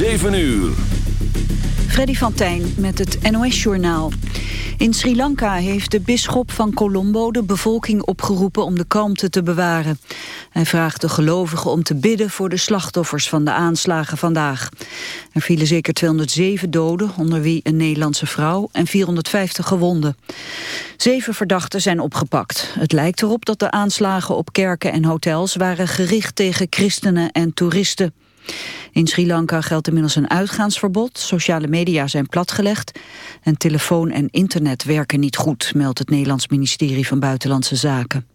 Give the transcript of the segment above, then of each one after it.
7 uur. Freddy van Tijn met het NOS-journaal. In Sri Lanka heeft de bisschop van Colombo de bevolking opgeroepen om de kalmte te bewaren. Hij vraagt de gelovigen om te bidden voor de slachtoffers van de aanslagen vandaag. Er vielen zeker 207 doden, onder wie een Nederlandse vrouw en 450 gewonden. Zeven verdachten zijn opgepakt. Het lijkt erop dat de aanslagen op kerken en hotels waren gericht tegen christenen en toeristen. In Sri Lanka geldt inmiddels een uitgaansverbod, sociale media zijn platgelegd en telefoon en internet werken niet goed, meldt het Nederlands ministerie van Buitenlandse Zaken.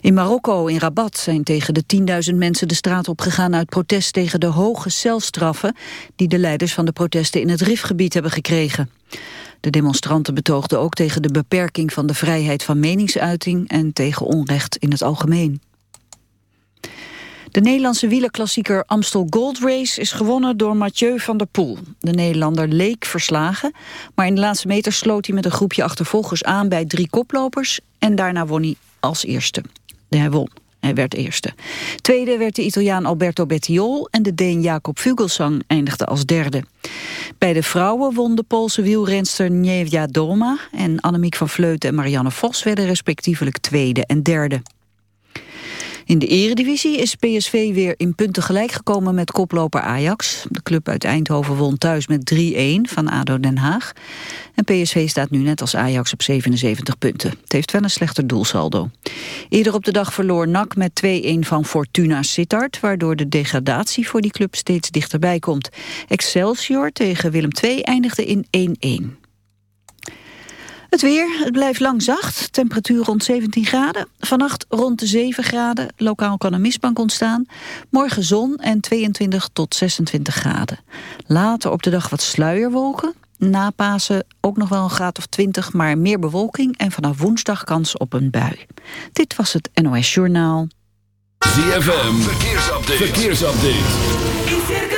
In Marokko, in Rabat, zijn tegen de 10.000 mensen de straat opgegaan uit protest tegen de hoge celstraffen die de leiders van de protesten in het Rifgebied hebben gekregen. De demonstranten betoogden ook tegen de beperking van de vrijheid van meningsuiting en tegen onrecht in het algemeen. De Nederlandse wielerklassieker Amstel Gold Race is gewonnen door Mathieu van der Poel. De Nederlander leek verslagen, maar in de laatste meter sloot hij met een groepje achtervolgers aan bij drie koplopers en daarna won hij als eerste. Hij won. Hij werd eerste. Tweede werd de Italiaan Alberto Bettiol en de Deen Jacob Vugelsang eindigde als derde. Bij de vrouwen won de Poolse wielrenster Niewia Doma en Annemiek van Vleuten en Marianne Vos werden respectievelijk tweede en derde. In de eredivisie is PSV weer in punten gelijk gekomen met koploper Ajax. De club uit Eindhoven won thuis met 3-1 van ADO Den Haag. En PSV staat nu net als Ajax op 77 punten. Het heeft wel een slechter doelsaldo. Eerder op de dag verloor NAC met 2-1 van Fortuna Sittard... waardoor de degradatie voor die club steeds dichterbij komt. Excelsior tegen Willem II eindigde in 1-1. Het weer, het blijft lang zacht. Temperatuur rond 17 graden. Vannacht rond de 7 graden. Lokaal kan een mistbank ontstaan. Morgen zon en 22 tot 26 graden. Later op de dag wat sluierwolken. Na Pasen ook nog wel een graad of 20, maar meer bewolking... en vanaf woensdag kans op een bui. Dit was het NOS Journaal. ZFM, verkeersupdate. verkeersupdate.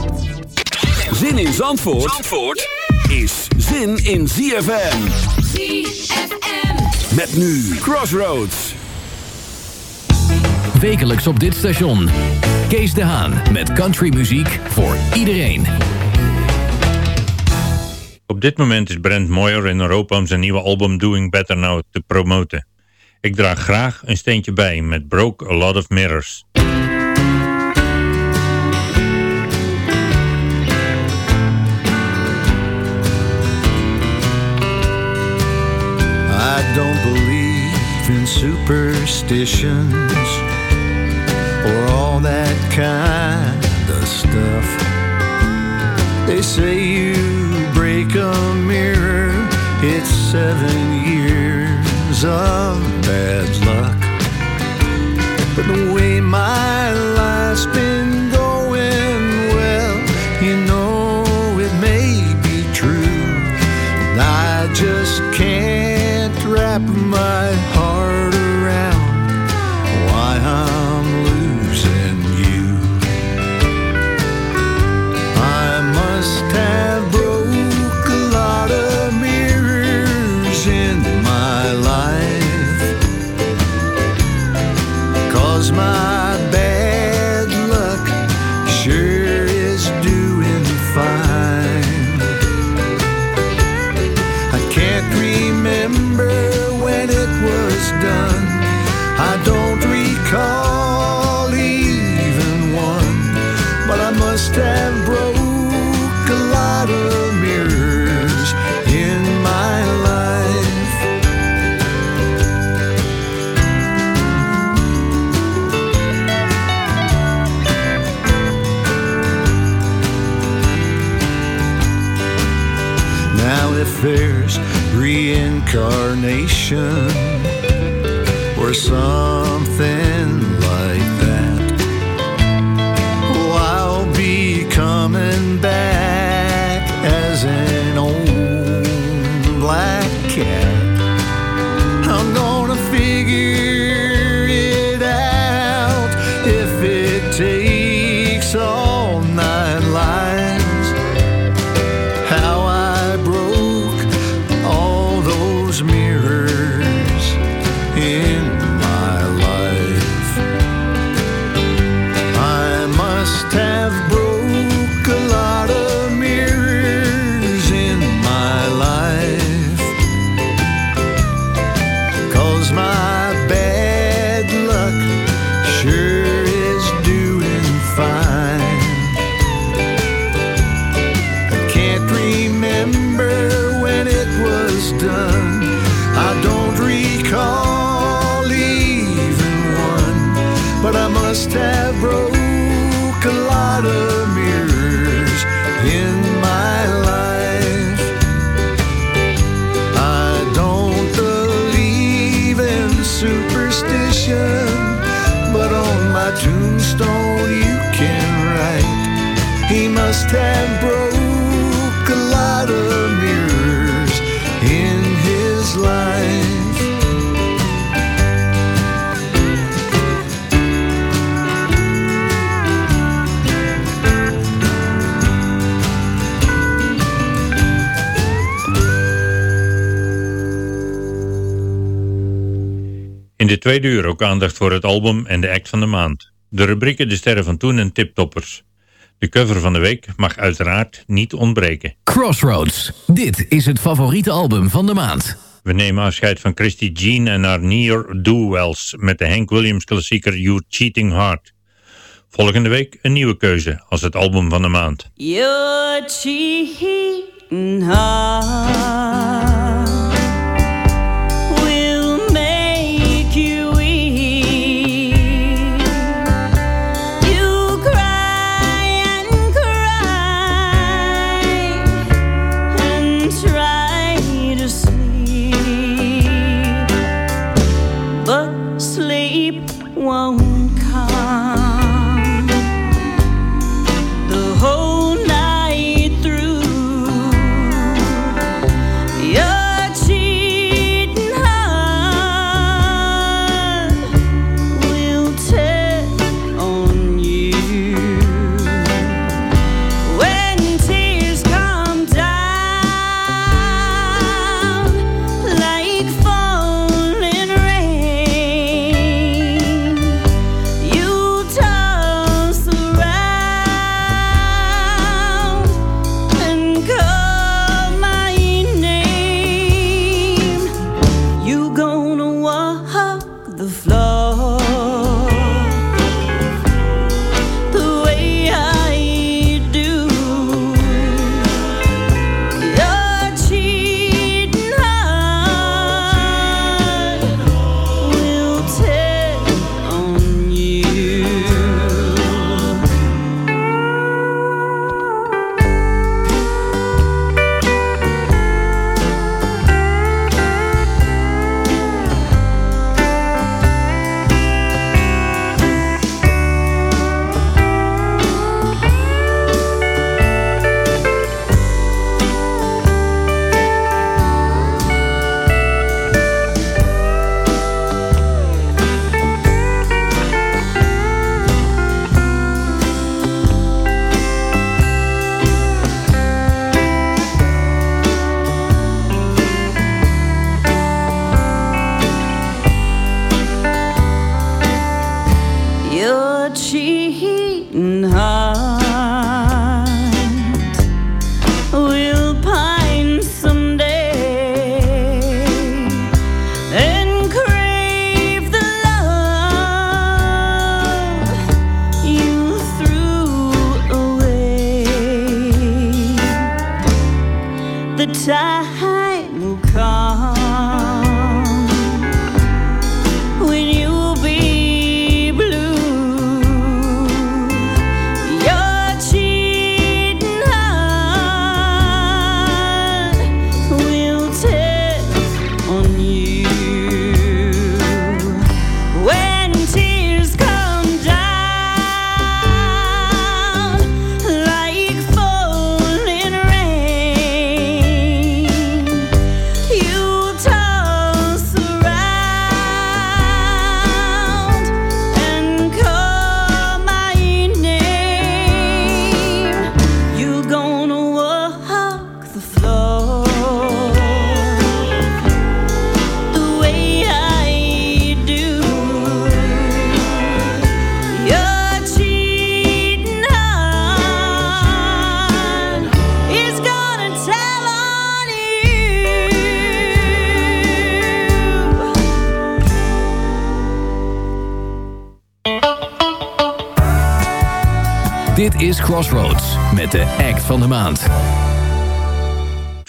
Zin in Zandvoort, Zandvoort is zin in ZFM. ZFM. Met nu Crossroads. Wekelijks op dit station. Kees de Haan met countrymuziek voor iedereen. Op dit moment is Brent Moyer in Europa om zijn nieuwe album Doing Better Now te promoten. Ik draag graag een steentje bij met Broke A Lot Of Mirrors. I don't believe in superstitions or all that kind of stuff. They say you break a mirror, it's seven years of bad luck. But the ocean where some tweede uur ook aandacht voor het album en de act van de maand. De rubrieken De Sterren van Toen en Tiptoppers. De cover van de week mag uiteraard niet ontbreken. Crossroads. Dit is het favoriete album van de maand. We nemen afscheid van Christy Jean en haar Near Wells met de Hank Williams klassieker You Cheating Heart. Volgende week een nieuwe keuze als het album van de maand. you cheating heart.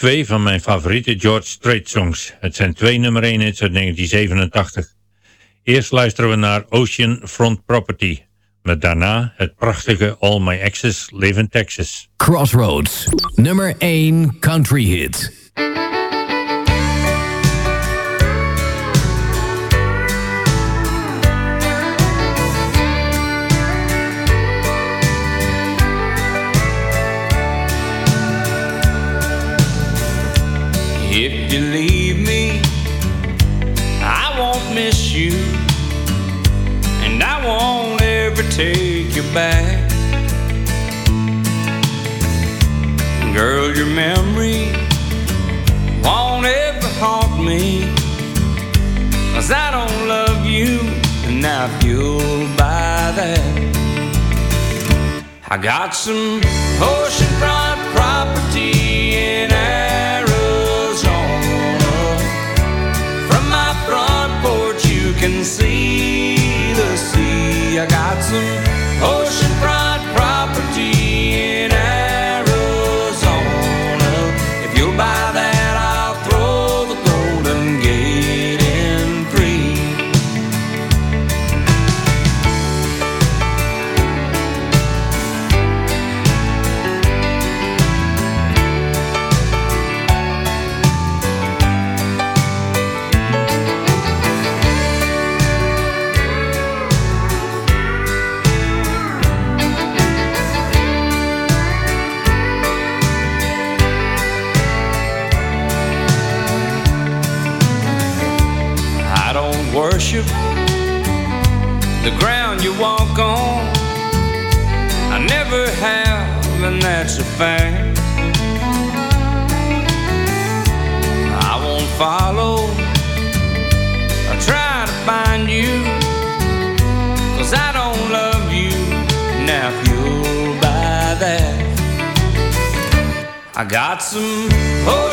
twee van mijn favoriete George Strait songs. Het zijn twee nummer 1 hits uit 1987. Eerst luisteren we naar Ocean Front Property. Met daarna het prachtige All My Exes Live in Texas. Crossroads, nummer 1 country hit. you leave me, I won't miss you, and I won't ever take you back. Girl, your memory won't ever haunt me, cause I don't love you, and I feel by that. I got some ocean. can see. I got some. Oh,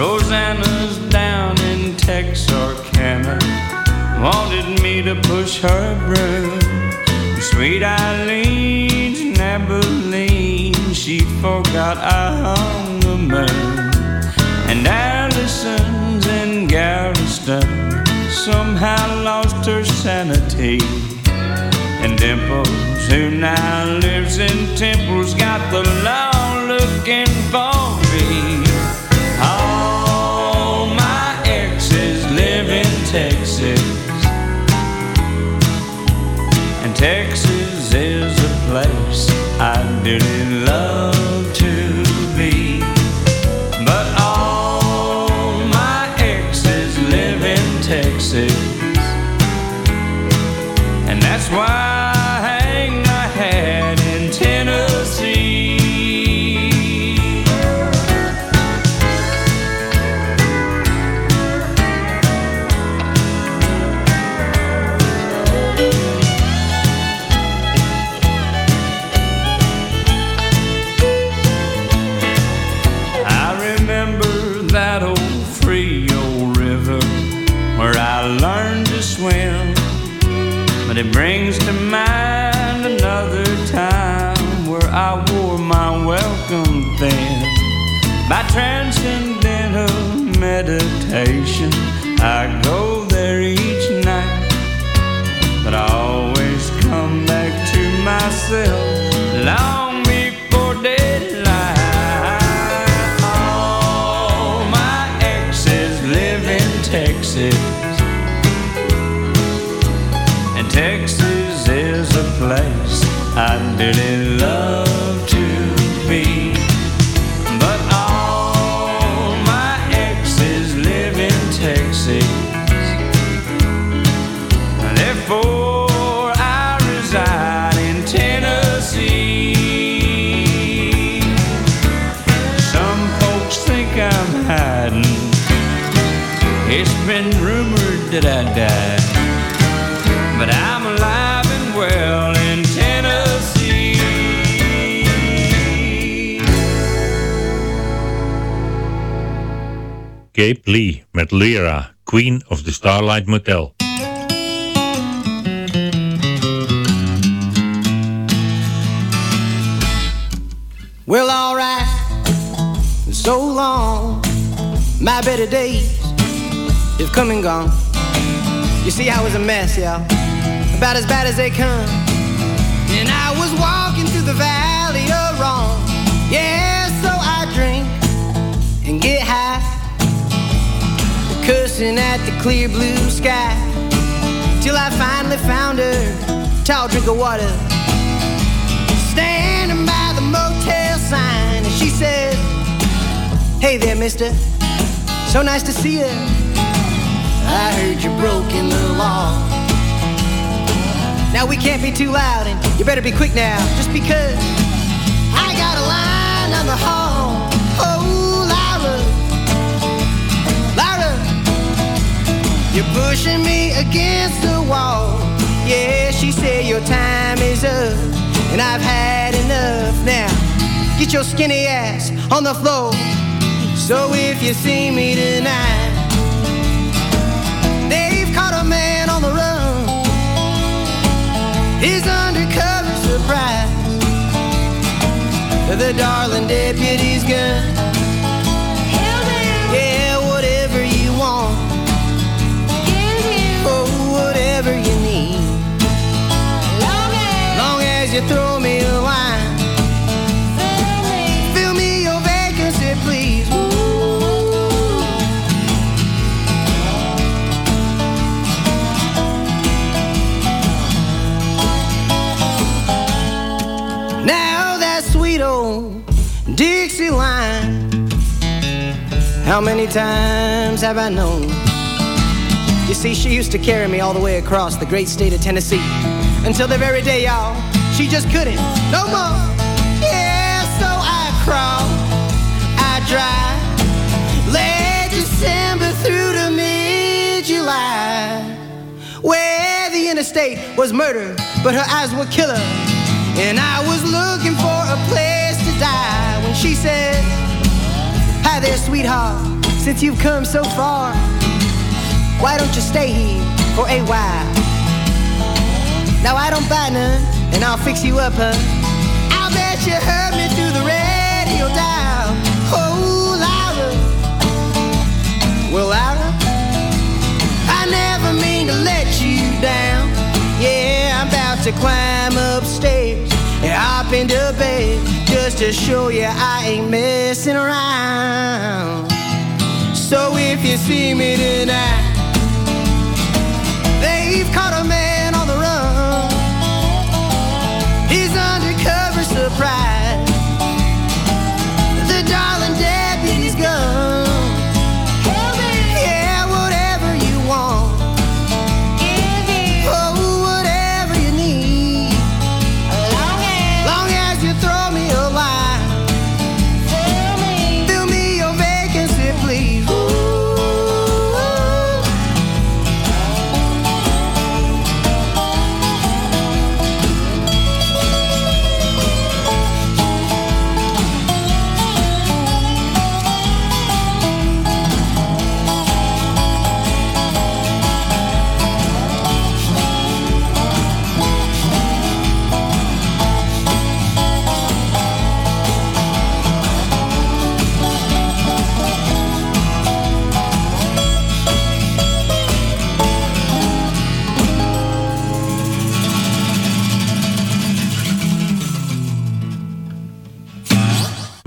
Rosanna's down in Texarkana. Wanted me to push her broom. Sweet Eileen's in Abilene. She forgot I hung the moon. And Allison's in Galveston. Somehow lost her sanity. And Dimples, who now lives in Temple's got the law looking Is a place I dearly love to be. But all my exes live in Texas. Therefore, I reside in Tennessee. Some folks think I'm hiding. It's been rumored that I died. Cape Lee met Lyra, Queen of the Starlight Motel. Well, alright, so long. My better days have come and gone. You see, I was a mess, y'all. About as bad as they come. And I was walking through the valley At the clear blue sky. Till I finally found her. Tall drink of water. Standing by the motel sign. And she said, Hey there, mister. So nice to see you. I heard you broken the law. Now we can't be too loud, and you better be quick now, just because I got a line on the hall. You're pushing me against the wall. Yeah, she said your time is up, and I've had enough. Now get your skinny ass on the floor. So if you see me tonight, they've caught a man on the run. His undercover surprise. The darling deputy's gun. How many times have I known? You see, she used to carry me all the way across the great state of Tennessee until the very day, y'all. She just couldn't, no more. Yeah, so I crawl, I drive, late December through to mid July, where the interstate was murder, but her eyes were killer, and I was looking for a place to die when she said, there, sweetheart, since you've come so far, why don't you stay here for a while? Now I don't buy none, and I'll fix you up, huh? I'll bet you heard me through the radio dial. Oh, Laura. Well, Laura, I never mean to let you down. Yeah, I'm about to climb upstairs Hop into bed just to show you I ain't messing around. So if you see me tonight, they've caught a man.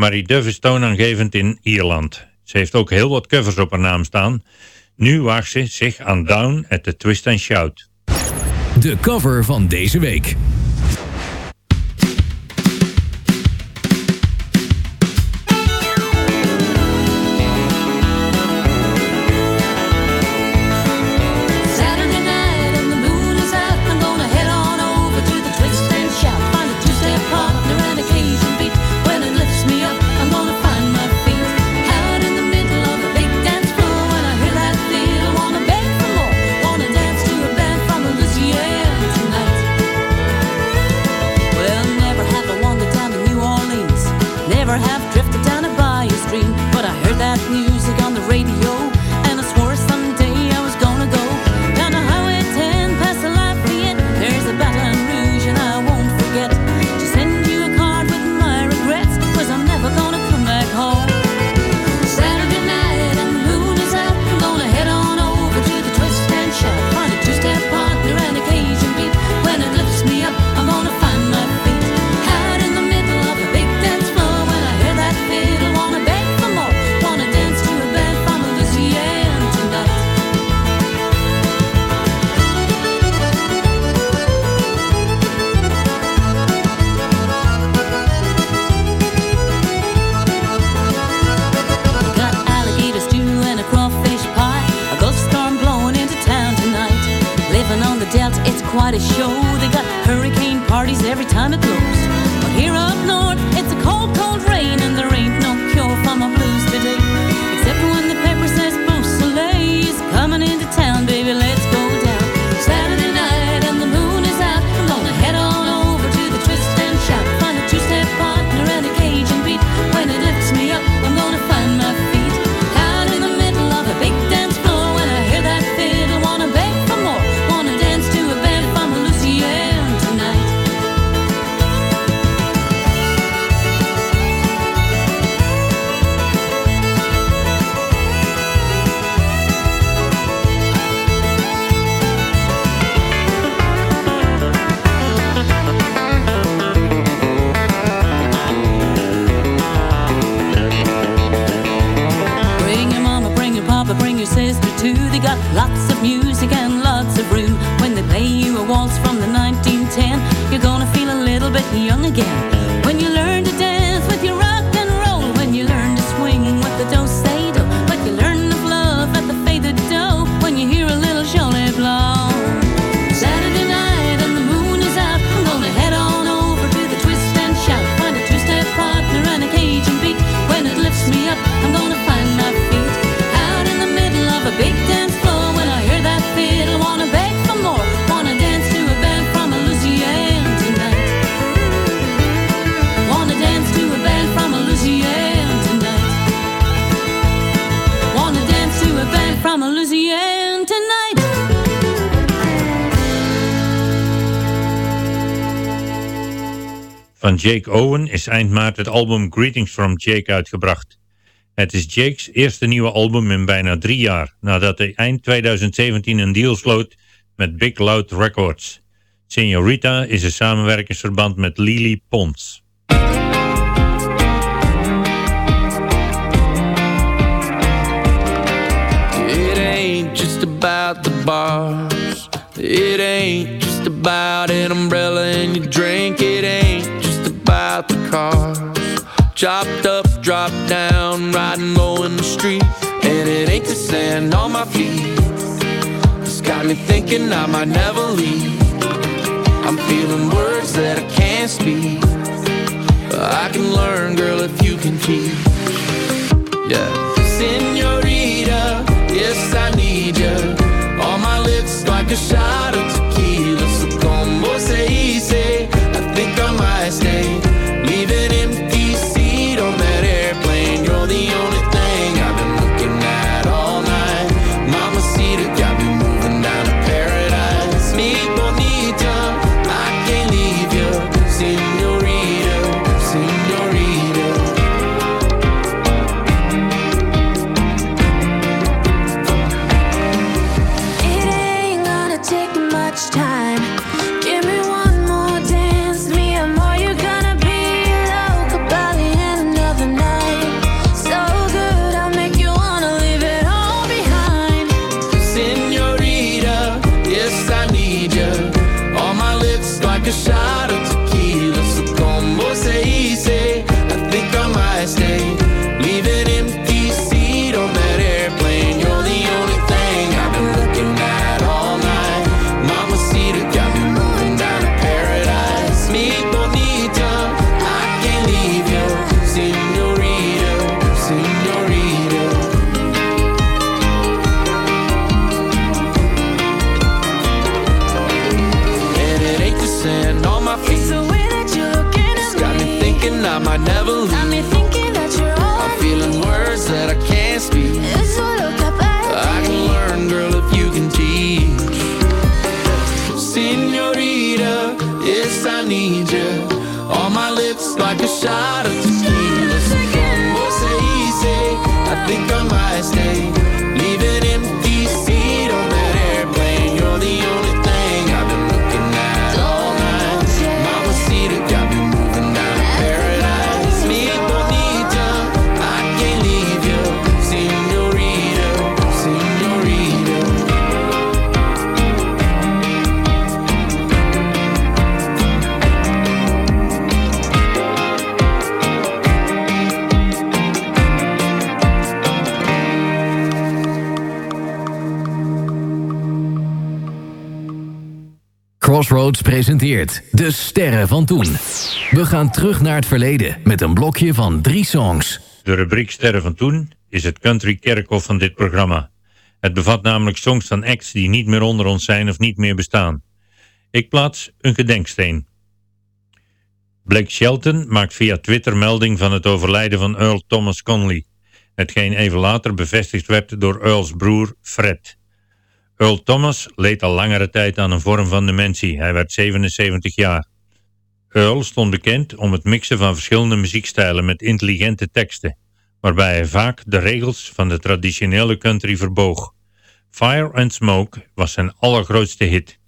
Marie Duff toonaangevend in Ierland. Ze heeft ook heel wat covers op haar naam staan. Nu waagt ze zich aan Down at the Twist and Shout. De cover van deze week. You're gonna feel a little bit young again. Van Jake Owen is eind maart het album Greetings from Jake uitgebracht. Het is Jake's eerste nieuwe album in bijna drie jaar, nadat hij eind 2017 een deal sloot met Big Loud Records. Senorita is een samenwerkingsverband met Lily Pons. It ain't just about the bars. It ain't just about an umbrella and your drink. It ain't about the cars. Chopped up, dropped down, riding low in the street. And it ain't the sand on my feet. It's got me thinking I might never leave. I'm feeling words that I can't speak. I can learn, girl, if you can teach. Yeah. Senorita, yes, I need you. On my lips, like a shot Crossroads presenteert De Sterren van Toen. We gaan terug naar het verleden met een blokje van drie songs. De rubriek Sterren van Toen is het country kerkhof van dit programma. Het bevat namelijk songs van acts die niet meer onder ons zijn of niet meer bestaan. Ik plaats een gedenksteen. Blake Shelton maakt via Twitter melding van het overlijden van Earl Thomas Conley, hetgeen even later bevestigd werd door Earls broer Fred. Earl Thomas leed al langere tijd aan een vorm van dementie. Hij werd 77 jaar. Earl stond bekend om het mixen van verschillende muziekstijlen met intelligente teksten, waarbij hij vaak de regels van de traditionele country verboog. Fire and Smoke was zijn allergrootste hit.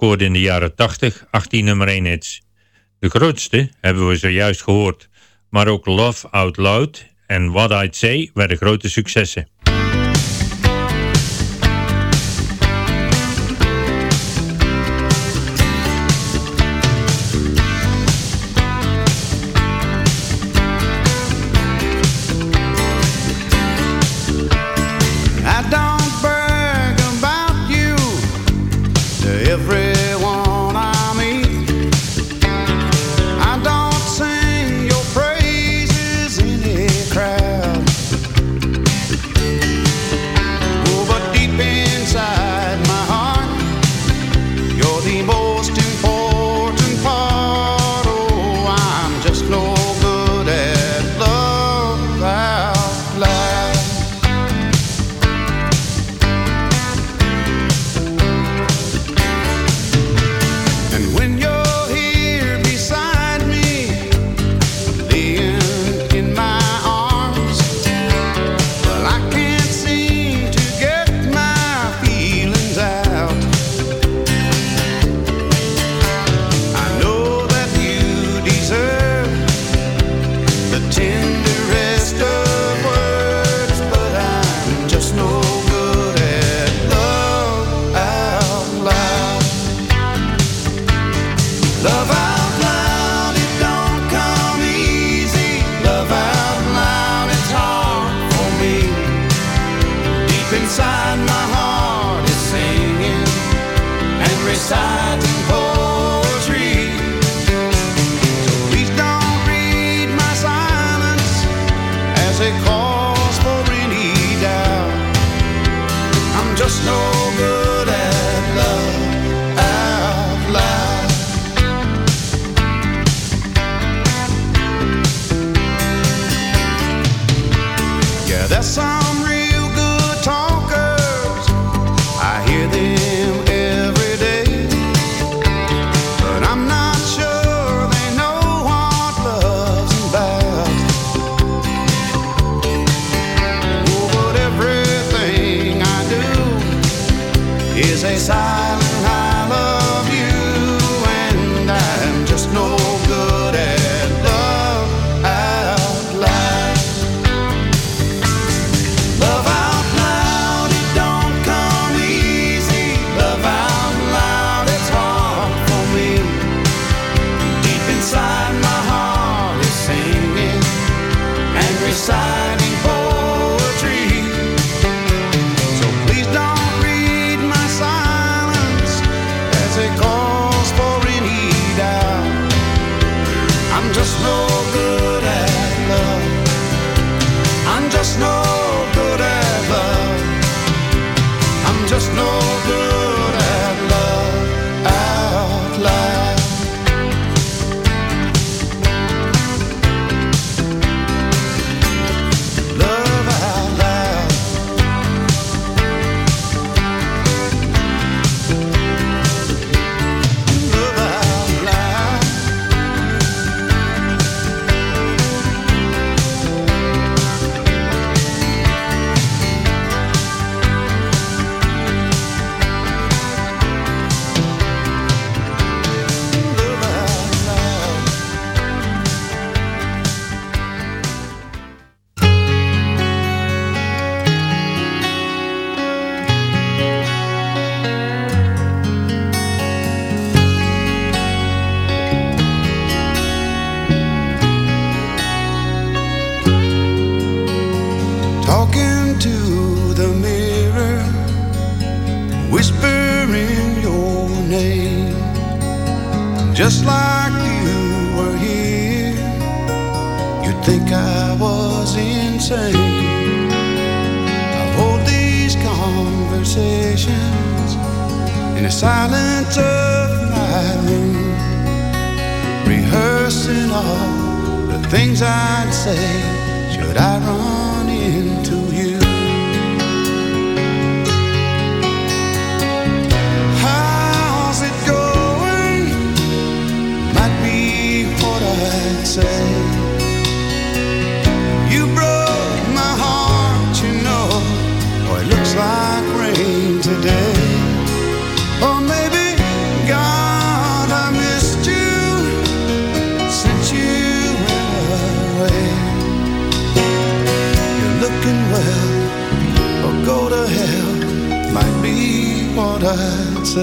scoorde in de jaren 80 18 nummer 1 hits. De grootste hebben we zojuist gehoord, maar ook Love Out Loud en What I'd Say werden grote successen. Say.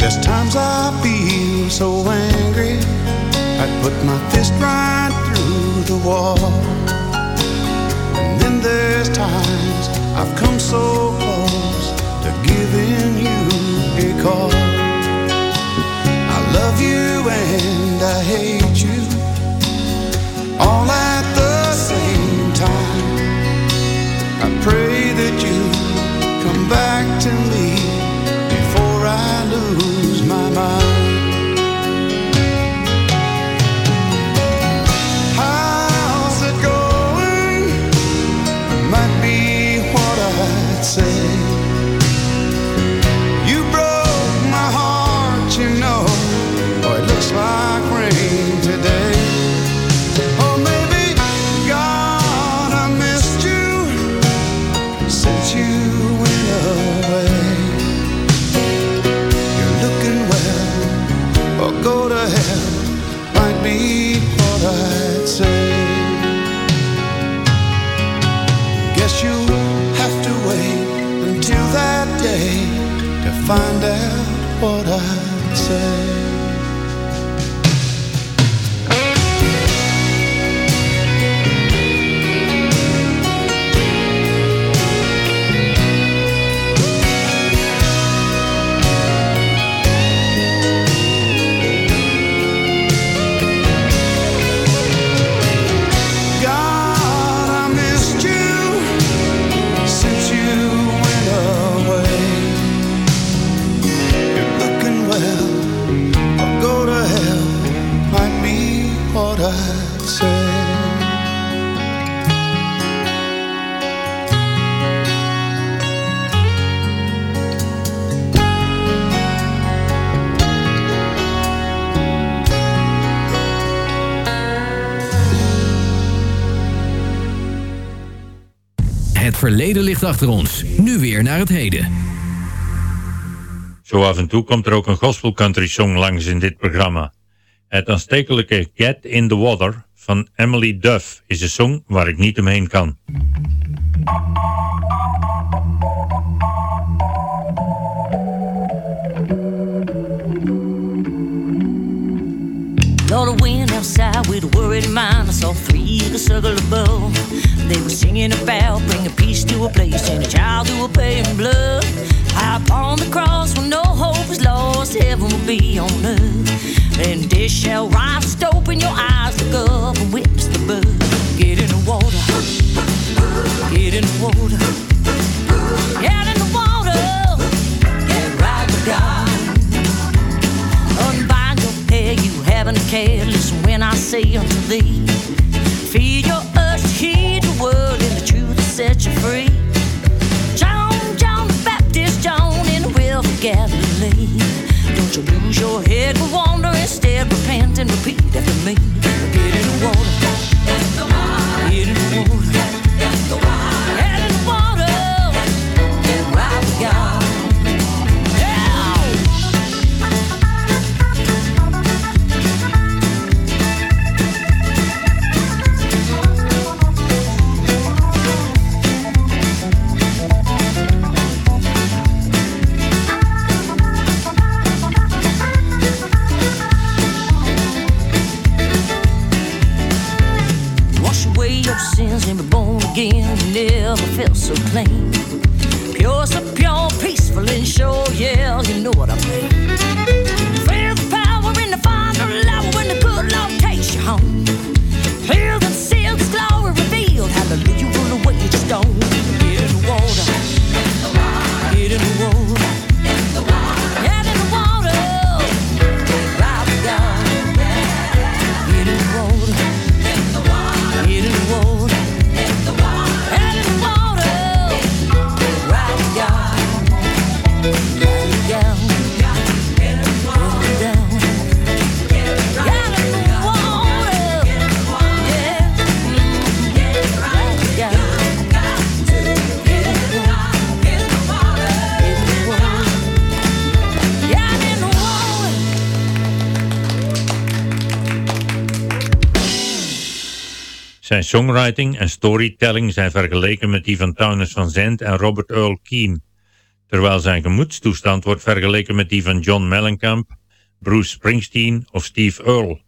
There's times I feel so angry, I'd put my fist right through the wall. And then there's times I've come so call. I love you and I hate you all at the verleden ligt achter ons. Nu weer naar het heden. Zo af en toe komt er ook een gospel country song langs in dit programma. Het aanstekelijke Get in the Water van Emily Duff is een song waar ik niet omheen kan. Lord, I went outside with a worried mind. I saw three eagles circle above. They were singing about bringing peace to a place and a child who will pay in blood. High upon the cross when no hope is lost, heaven will be on earth. And this shall rise, just open your eyes, look up and witness the birth. Get in the water, get in the water, get in the water, get right with God. Unbind your hair, you haven't cared. Listen when I say unto thee, feed your set you free. John, John the Baptist, John in the river of Galilee. Don't you lose your head with wonder, instead repent and repeat after me. Get in the water, songwriting en storytelling zijn vergeleken met die van Townes van Zandt en Robert Earl Keen, terwijl zijn gemoedstoestand wordt vergeleken met die van John Mellencamp, Bruce Springsteen of Steve Earle.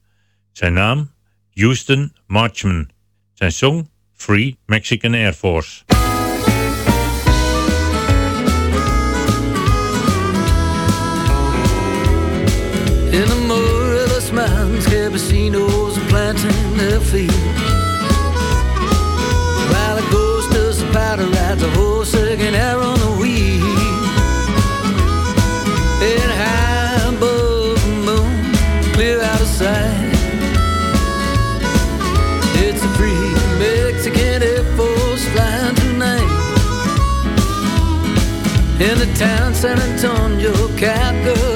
Zijn naam? Houston Marchman. Zijn song? Free Mexican Air Force. Rides a horse again out on the wheel. And high above the moon, clear out of sight. It's a free Mexican Air Force flying tonight. In the town San Antonio, Capca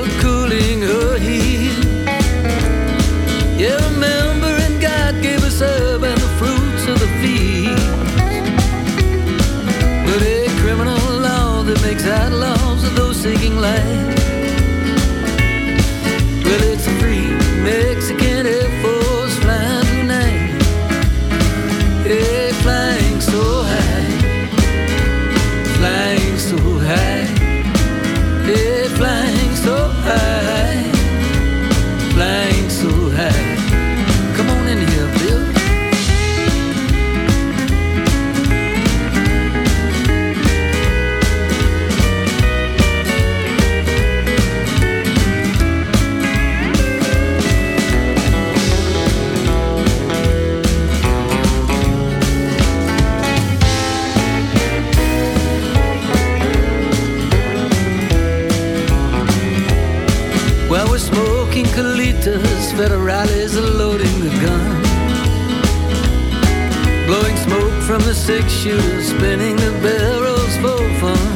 from the six shooters, spinning the barrels for fun.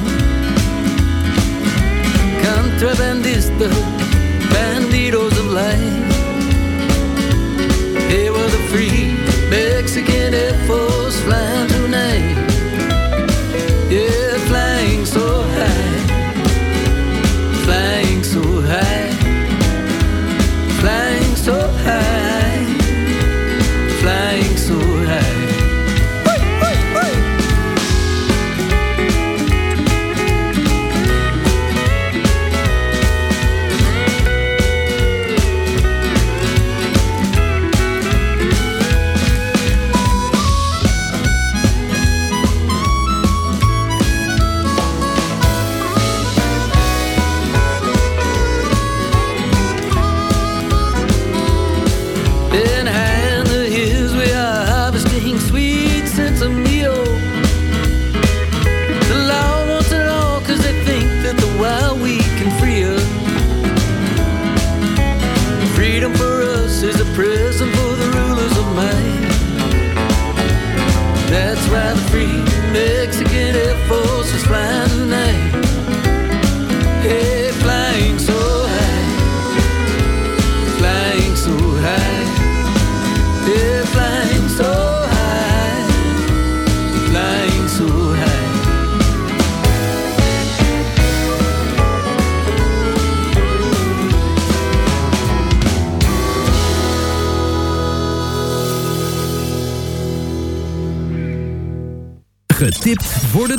Contrabandistas, bandidos of life. They were the free Mexican Air Force flying tonight.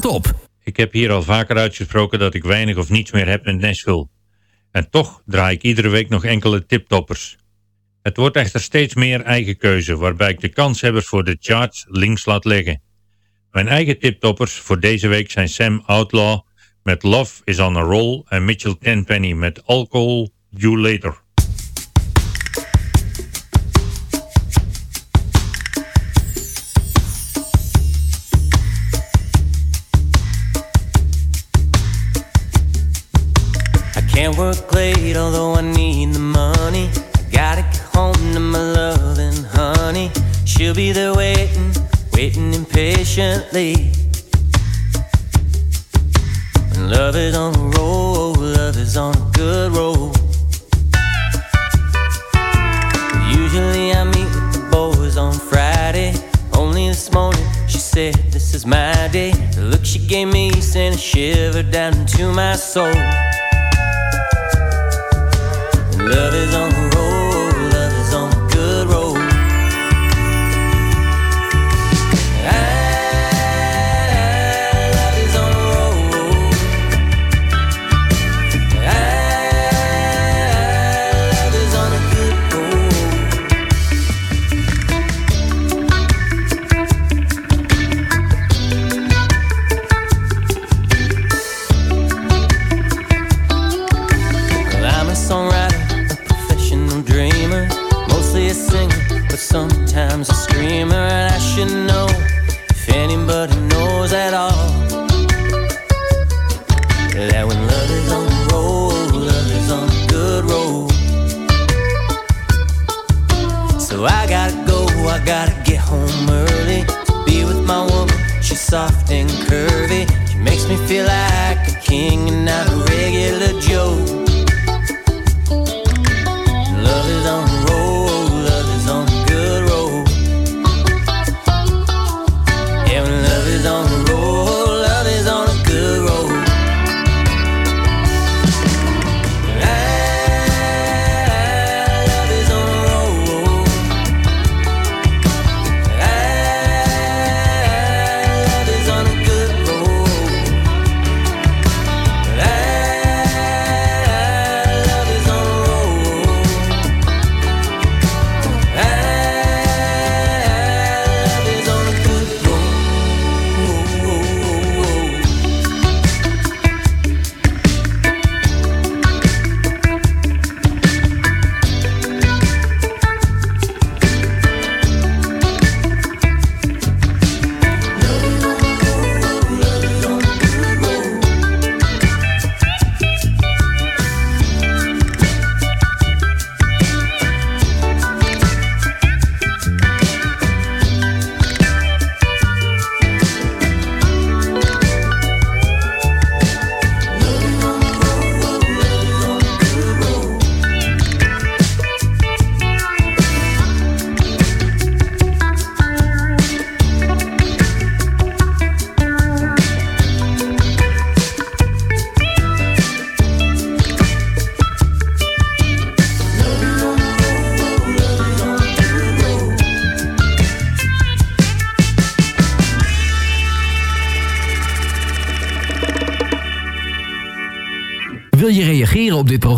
Top. Ik heb hier al vaker uitgesproken dat ik weinig of niets meer heb met Nashville. En toch draai ik iedere week nog enkele tiptoppers. Het wordt echter steeds meer eigen keuze, waarbij ik de kanshebbers voor de charts links laat liggen. Mijn eigen tiptoppers voor deze week zijn Sam Outlaw met Love is on a Roll en Mitchell Tenpenny met Alcohol You Later. Work late, although I need the money. I gotta get home to my loving honey. She'll be there waiting, waiting impatiently. When love is on a roll, love is on a good roll. Usually I meet with the boys on Friday. Only this morning she said this is my day. The look she gave me sent a shiver down into my soul. Love is on the roll,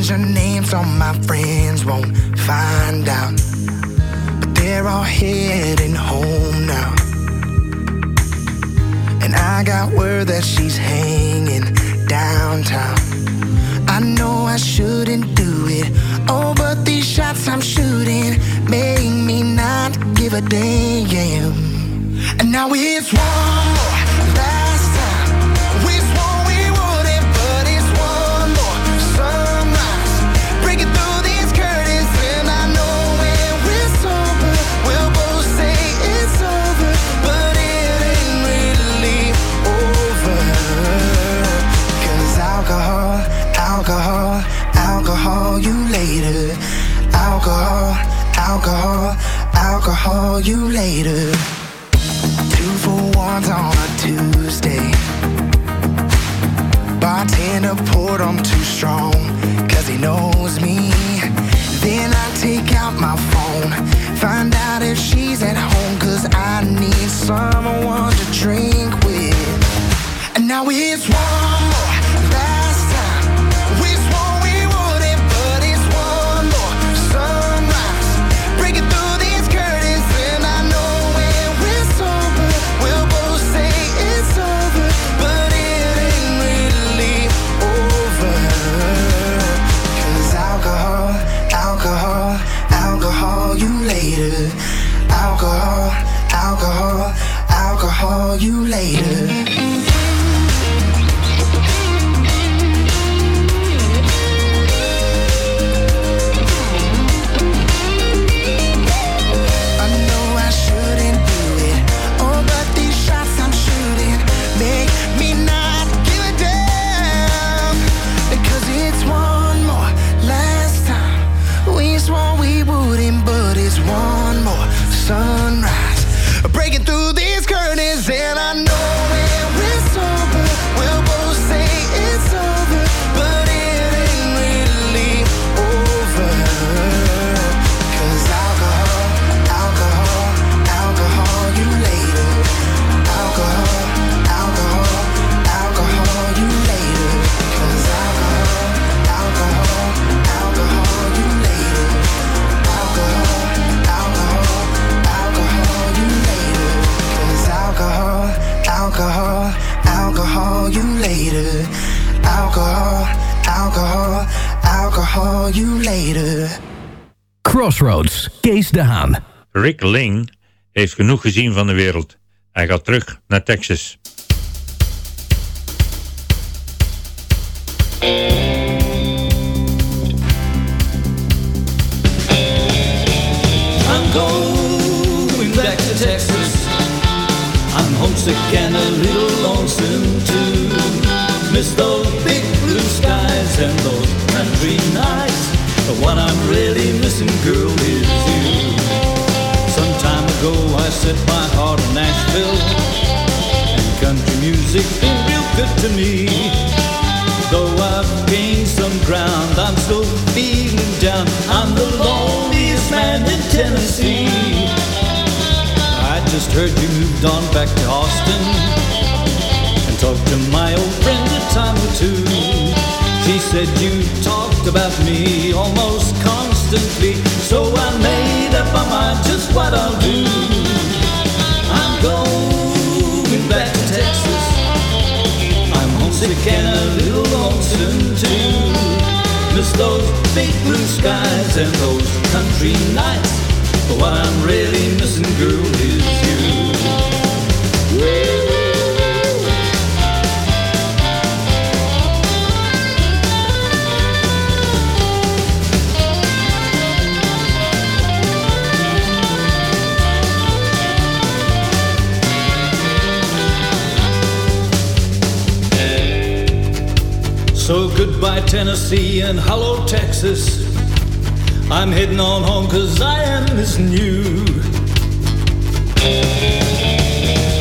change the name so my friends won't find out. But they're all heading home now. And I got word that she's hanging downtown. I know I shouldn't do it. Oh, but these shots I'm shooting make me not give a damn. And now it's war. Alcohol, alcohol, alcohol you later. Two for ones on a Tuesday. Bartender poured on too strong, cause he knows me. Then I take out my phone, find out if she's at home, cause I need someone to drink with. And now it's one more call you later. Rick Lane heeft genoeg gezien van de wereld. Hij gaat terug naar Texas. I'm going back to Texas. I'm homesick and a little lonesome too. Miss those big blue skies and those music been real good to me. Though I've gained some ground, I'm still feeling down. I'm the loneliest man in Tennessee. I just heard you moved on back to Austin and talked to my old friend a time or two. She said you talked about me almost skies and those country nights. But what I'm really missing, girl, is you. So goodbye Tennessee and hello Texas. I'm heading on home cause I am missing you.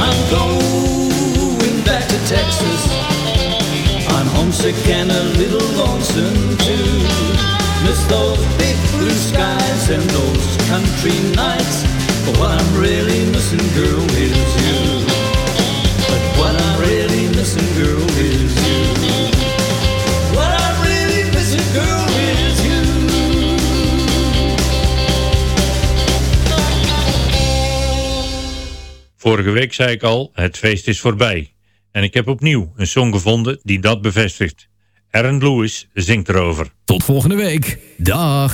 I'm going back to Texas. I'm homesick and a little lonesome too. Miss those big blue skies and those country nights. But what I'm really missing, girl, is you. Vorige week zei ik al, het feest is voorbij. En ik heb opnieuw een song gevonden die dat bevestigt. Aaron Lewis zingt erover. Tot volgende week. Dag.